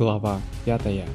Глава пятая.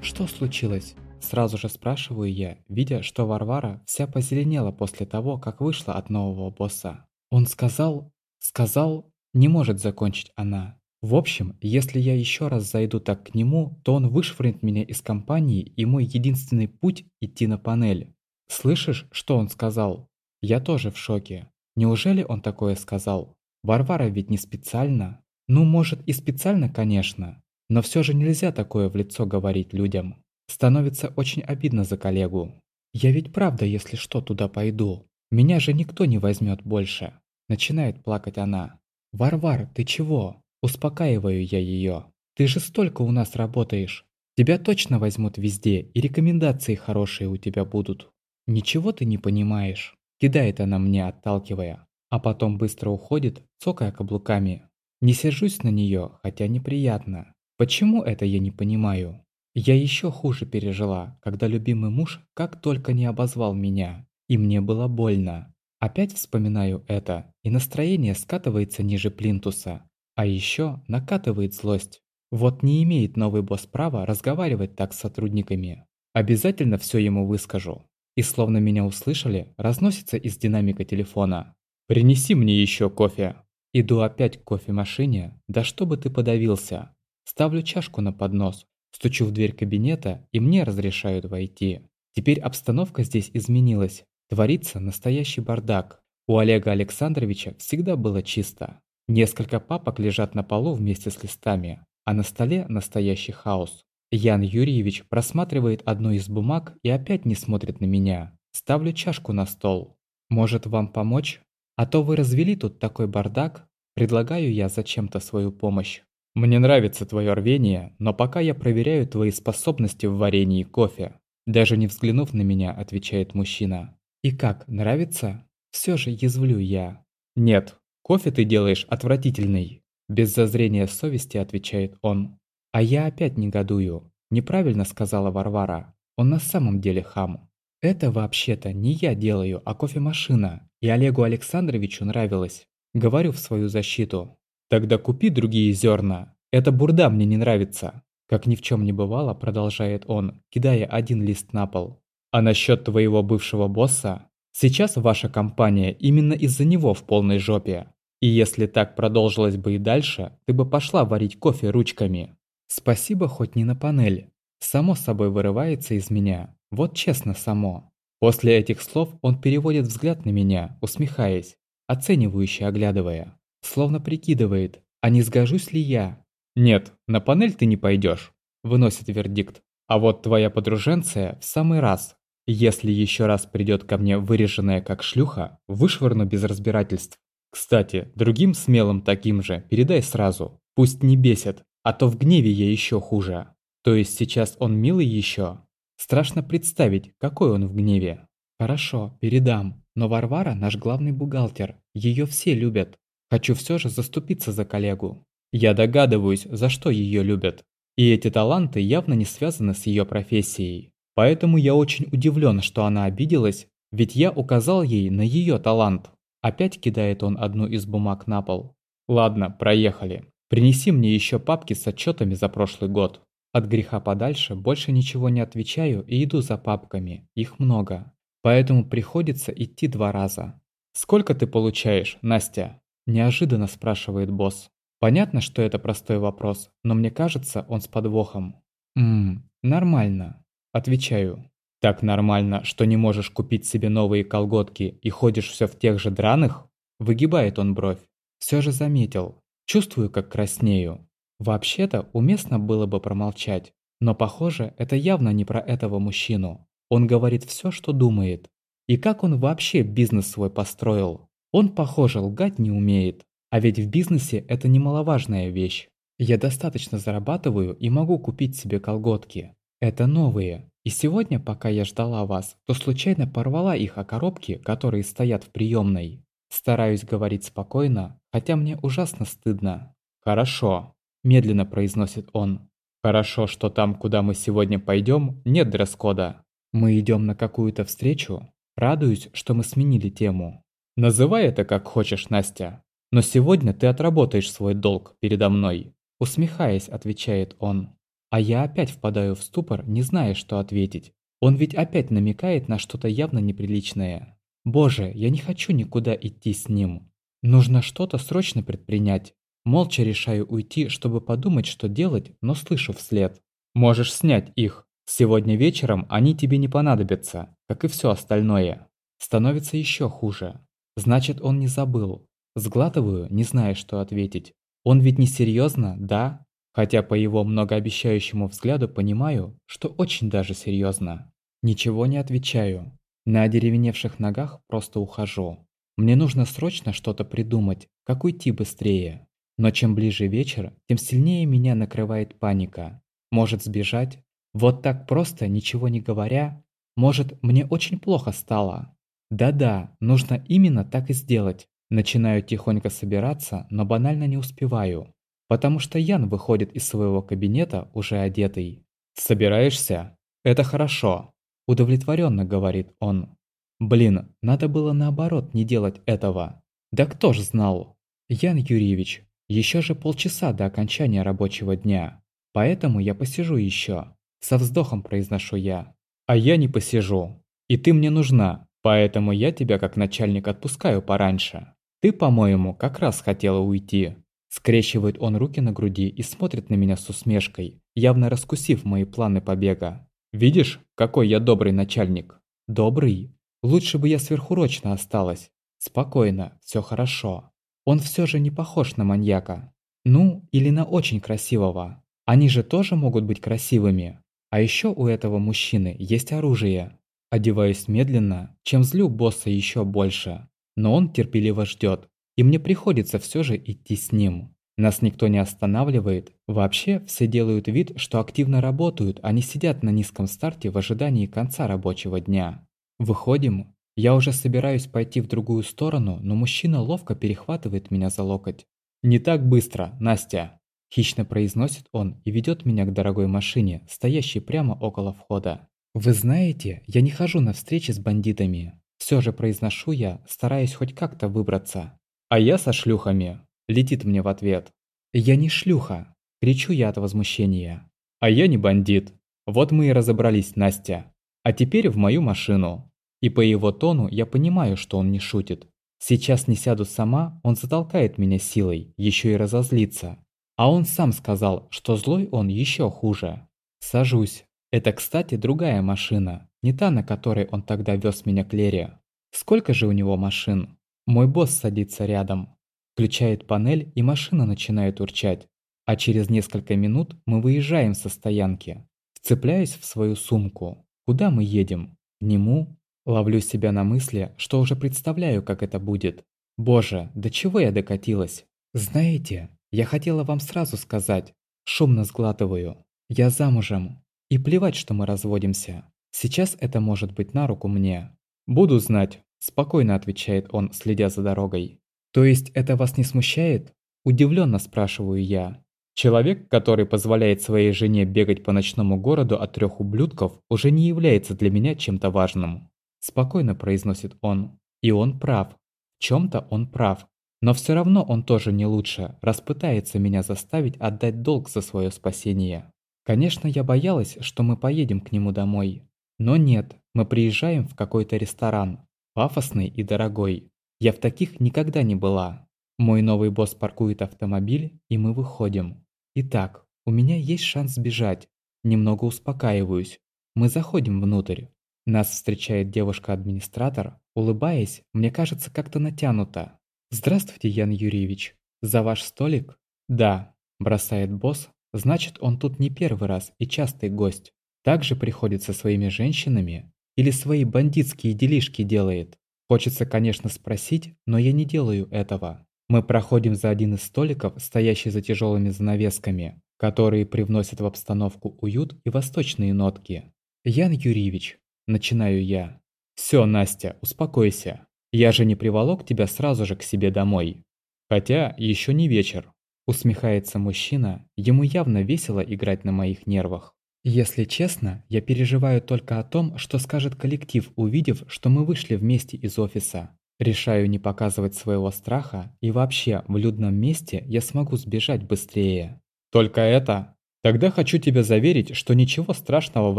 Что случилось? Сразу же спрашиваю я, видя, что Варвара вся позеленела после того, как вышла от нового босса. Он сказал... Сказал... Не может закончить она. В общем, если я еще раз зайду так к нему, то он вышвырнет меня из компании, и мой единственный путь – идти на панель. Слышишь, что он сказал? Я тоже в шоке. Неужели он такое сказал? Варвара ведь не специально. Ну, может, и специально, конечно. Но все же нельзя такое в лицо говорить людям. Становится очень обидно за коллегу. Я ведь правда, если что, туда пойду. Меня же никто не возьмет больше. Начинает плакать она. «Варвар, ты чего?» Успокаиваю я ее. «Ты же столько у нас работаешь. Тебя точно возьмут везде, и рекомендации хорошие у тебя будут. Ничего ты не понимаешь?» Кидает она мне, отталкивая. А потом быстро уходит, цокая каблуками. Не сержусь на нее, хотя неприятно. Почему это я не понимаю? Я еще хуже пережила, когда любимый муж как только не обозвал меня, и мне было больно. Опять вспоминаю это, и настроение скатывается ниже плинтуса. А еще накатывает злость. Вот не имеет новый босс права разговаривать так с сотрудниками. Обязательно все ему выскажу. И словно меня услышали, разносится из динамика телефона. «Принеси мне еще кофе». Иду опять к кофемашине, да чтобы ты подавился. Ставлю чашку на поднос, стучу в дверь кабинета, и мне разрешают войти. Теперь обстановка здесь изменилась. Творится настоящий бардак. У Олега Александровича всегда было чисто. Несколько папок лежат на полу вместе с листами, а на столе настоящий хаос. Ян Юрьевич просматривает одну из бумаг и опять не смотрит на меня. Ставлю чашку на стол. Может вам помочь? А то вы развели тут такой бардак. Предлагаю я зачем-то свою помощь. Мне нравится твое рвение, но пока я проверяю твои способности в варенье кофе. Даже не взглянув на меня, отвечает мужчина. И как, нравится? Все же язвлю я. Нет, кофе ты делаешь отвратительный. Без зазрения совести отвечает он. А я опять негодую. Неправильно сказала Варвара. Он на самом деле хам. Это вообще-то не я делаю, а кофемашина. И Олегу Александровичу нравилось. Говорю в свою защиту. Тогда купи другие зерна. Эта бурда мне не нравится. Как ни в чем не бывало, продолжает он, кидая один лист на пол. А насчет твоего бывшего босса? Сейчас ваша компания именно из-за него в полной жопе. И если так продолжилось бы и дальше, ты бы пошла варить кофе ручками. Спасибо хоть не на панель. Само собой вырывается из меня. Вот честно само. После этих слов он переводит взгляд на меня, усмехаясь, оценивающе оглядывая. Словно прикидывает, а не сгожусь ли я? Нет, на панель ты не пойдешь, выносит вердикт. А вот твоя подруженция в самый раз. Если еще раз придет ко мне выреженная как шлюха, вышвырну без разбирательств. Кстати, другим смелым таким же передай сразу. Пусть не бесит, а то в гневе я еще хуже. То есть сейчас он милый еще? Страшно представить, какой он в гневе. Хорошо, передам. Но Варвара наш главный бухгалтер. Ее все любят. Хочу все же заступиться за коллегу. Я догадываюсь, за что ее любят. И эти таланты явно не связаны с ее профессией. Поэтому я очень удивлен, что она обиделась, ведь я указал ей на ее талант. Опять кидает он одну из бумаг на пол. Ладно, проехали. Принеси мне еще папки с отчетами за прошлый год. От греха подальше больше ничего не отвечаю и иду за папками. Их много. Поэтому приходится идти два раза. «Сколько ты получаешь, Настя?» Неожиданно спрашивает босс. Понятно, что это простой вопрос, но мне кажется, он с подвохом. «Ммм, нормально». Отвечаю. «Так нормально, что не можешь купить себе новые колготки и ходишь все в тех же драных?» Выгибает он бровь. Все же заметил. Чувствую, как краснею. Вообще-то, уместно было бы промолчать. Но похоже, это явно не про этого мужчину. Он говорит все, что думает. И как он вообще бизнес свой построил? Он, похоже, лгать не умеет. А ведь в бизнесе это немаловажная вещь. Я достаточно зарабатываю и могу купить себе колготки. Это новые. И сегодня, пока я ждала вас, то случайно порвала их о коробки, которые стоят в приемной. Стараюсь говорить спокойно, хотя мне ужасно стыдно. «Хорошо», – медленно произносит он. «Хорошо, что там, куда мы сегодня пойдем, нет дресс-кода. Мы идем на какую-то встречу. Радуюсь, что мы сменили тему. Называй это как хочешь, Настя. Но сегодня ты отработаешь свой долг передо мной. Усмехаясь, отвечает он. А я опять впадаю в ступор, не зная, что ответить. Он ведь опять намекает на что-то явно неприличное. Боже, я не хочу никуда идти с ним. Нужно что-то срочно предпринять. Молча решаю уйти, чтобы подумать, что делать, но слышу вслед. Можешь снять их. Сегодня вечером они тебе не понадобятся, как и все остальное. Становится еще хуже. Значит, он не забыл. Сглатываю, не зная, что ответить. Он ведь не серьезно, да? Хотя по его многообещающему взгляду понимаю, что очень даже серьезно. Ничего не отвечаю. На одеревеневших ногах просто ухожу. Мне нужно срочно что-то придумать, как уйти быстрее. Но чем ближе вечер, тем сильнее меня накрывает паника. Может сбежать? Вот так просто, ничего не говоря? Может, мне очень плохо стало? Да-да, нужно именно так и сделать. Начинаю тихонько собираться, но банально не успеваю. Потому что Ян выходит из своего кабинета уже одетый. «Собираешься? Это хорошо», – удовлетворенно говорит он. «Блин, надо было наоборот не делать этого. Да кто ж знал?» «Ян Юрьевич, еще же полчаса до окончания рабочего дня. Поэтому я посижу еще. Со вздохом произношу я. А я не посижу. И ты мне нужна, поэтому я тебя как начальник отпускаю пораньше. Ты, по-моему, как раз хотела уйти. Скрещивает он руки на груди и смотрит на меня с усмешкой, явно раскусив мои планы побега. Видишь, какой я добрый начальник? Добрый? Лучше бы я сверхурочно осталась. Спокойно, все хорошо. Он все же не похож на маньяка. Ну, или на очень красивого. Они же тоже могут быть красивыми. А еще у этого мужчины есть оружие. Одеваюсь медленно, чем злю босса еще больше. Но он терпеливо ждет, и мне приходится все же идти с ним. Нас никто не останавливает. Вообще, все делают вид, что активно работают, а не сидят на низком старте в ожидании конца рабочего дня. Выходим. Я уже собираюсь пойти в другую сторону, но мужчина ловко перехватывает меня за локоть. «Не так быстро, Настя!» Хищно произносит он и ведет меня к дорогой машине, стоящей прямо около входа. «Вы знаете, я не хожу на встречи с бандитами. Все же произношу я, стараясь хоть как-то выбраться. А я со шлюхами. Летит мне в ответ. Я не шлюха. Кричу я от возмущения. А я не бандит. Вот мы и разобрались, Настя. А теперь в мою машину. И по его тону я понимаю, что он не шутит. Сейчас не сяду сама, он затолкает меня силой, еще и разозлится. А он сам сказал, что злой он еще хуже. Сажусь. Это, кстати, другая машина, не та, на которой он тогда вез меня к Лере. Сколько же у него машин? Мой босс садится рядом. Включает панель, и машина начинает урчать. А через несколько минут мы выезжаем со стоянки. Вцепляюсь в свою сумку. Куда мы едем? К нему? Ловлю себя на мысли, что уже представляю, как это будет. Боже, до чего я докатилась? Знаете, я хотела вам сразу сказать. Шумно сглатываю. Я замужем. И плевать, что мы разводимся. Сейчас это может быть на руку мне. Буду знать, спокойно отвечает он, следя за дорогой. То есть это вас не смущает? Удивленно спрашиваю я. Человек, который позволяет своей жене бегать по ночному городу от трех ублюдков, уже не является для меня чем-то важным. Спокойно произносит он. И он прав. В чем-то он прав. Но все равно он тоже не лучше, раз пытается меня заставить отдать долг за свое спасение. Конечно, я боялась, что мы поедем к нему домой. Но нет, мы приезжаем в какой-то ресторан. Пафосный и дорогой. Я в таких никогда не была. Мой новый босс паркует автомобиль, и мы выходим. Итак, у меня есть шанс сбежать. Немного успокаиваюсь. Мы заходим внутрь. Нас встречает девушка-администратор, улыбаясь, мне кажется, как-то натянуто. «Здравствуйте, Ян Юрьевич. За ваш столик?» «Да», – бросает босс. «Значит, он тут не первый раз и частый гость. Также приходит со своими женщинами или свои бандитские делишки делает. Хочется, конечно, спросить, но я не делаю этого. Мы проходим за один из столиков, стоящий за тяжелыми занавесками, которые привносят в обстановку уют и восточные нотки. «Ян Юрьевич», – начинаю я. «Все, Настя, успокойся. Я же не приволок тебя сразу же к себе домой. Хотя еще не вечер. Усмехается мужчина, ему явно весело играть на моих нервах. Если честно, я переживаю только о том, что скажет коллектив, увидев, что мы вышли вместе из офиса. Решаю не показывать своего страха, и вообще в людном месте я смогу сбежать быстрее. Только это? Тогда хочу тебя заверить, что ничего страшного в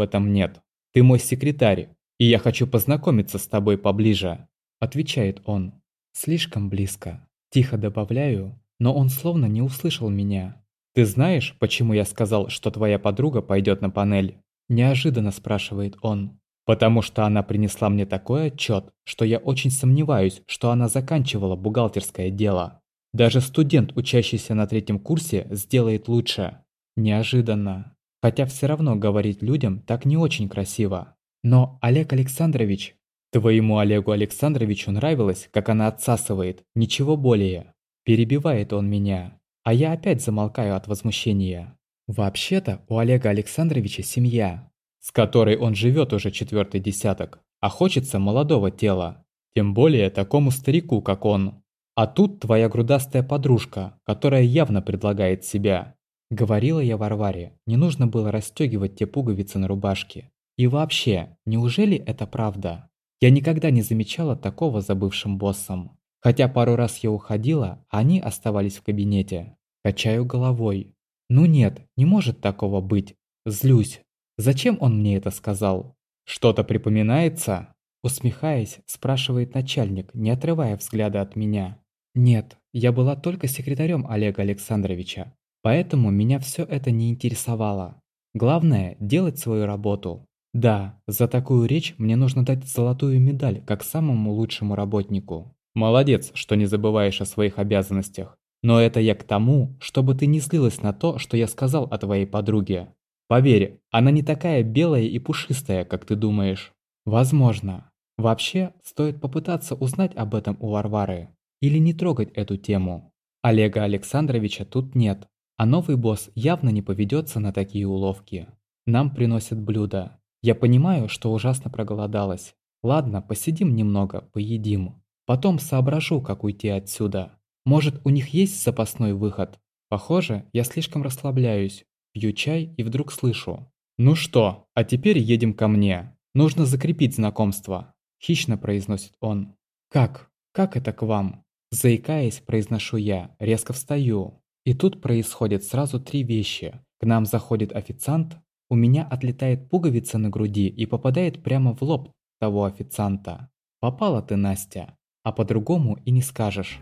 этом нет. Ты мой секретарь, и я хочу познакомиться с тобой поближе», – отвечает он. Слишком близко. Тихо добавляю, но он словно не услышал меня. «Ты знаешь, почему я сказал, что твоя подруга пойдет на панель?» Неожиданно спрашивает он. «Потому что она принесла мне такой отчет, что я очень сомневаюсь, что она заканчивала бухгалтерское дело. Даже студент, учащийся на третьем курсе, сделает лучше. Неожиданно. Хотя все равно говорить людям так не очень красиво. Но, Олег Александрович, твоему Олегу Александровичу нравилось, как она отсасывает, ничего более. Перебивает он меня, а я опять замолкаю от возмущения. Вообще-то у Олега Александровича семья, с которой он живет уже четвертый десяток, а хочется молодого тела. Тем более такому старику, как он. А тут твоя грудастая подружка, которая явно предлагает себя. Говорила я Варваре, не нужно было расстегивать те пуговицы на рубашке. И вообще, неужели это правда? Я никогда не замечала такого за бывшим боссом. Хотя пару раз я уходила, они оставались в кабинете. Качаю головой. Ну нет, не может такого быть. Злюсь. Зачем он мне это сказал? Что-то припоминается? Усмехаясь, спрашивает начальник, не отрывая взгляда от меня. Нет, я была только секретарем Олега Александровича, поэтому меня все это не интересовало. Главное – делать свою работу. Да, за такую речь мне нужно дать золотую медаль как самому лучшему работнику. Молодец, что не забываешь о своих обязанностях. Но это я к тому, чтобы ты не злилась на то, что я сказал о твоей подруге. Поверь, она не такая белая и пушистая, как ты думаешь. Возможно. Вообще, стоит попытаться узнать об этом у Варвары. Или не трогать эту тему. Олега Александровича тут нет, а новый босс явно не поведется на такие уловки. Нам приносят блюда. Я понимаю, что ужасно проголодалась. Ладно, посидим немного, поедим. Потом соображу, как уйти отсюда. Может, у них есть запасной выход? Похоже, я слишком расслабляюсь. Пью чай и вдруг слышу. «Ну что, а теперь едем ко мне. Нужно закрепить знакомство», – хищно произносит он. «Как? Как это к вам?» Заикаясь, произношу я, резко встаю. И тут происходит сразу три вещи. К нам заходит официант, у меня отлетает пуговица на груди и попадает прямо в лоб того официанта. Попала ты, Настя, а по-другому и не скажешь.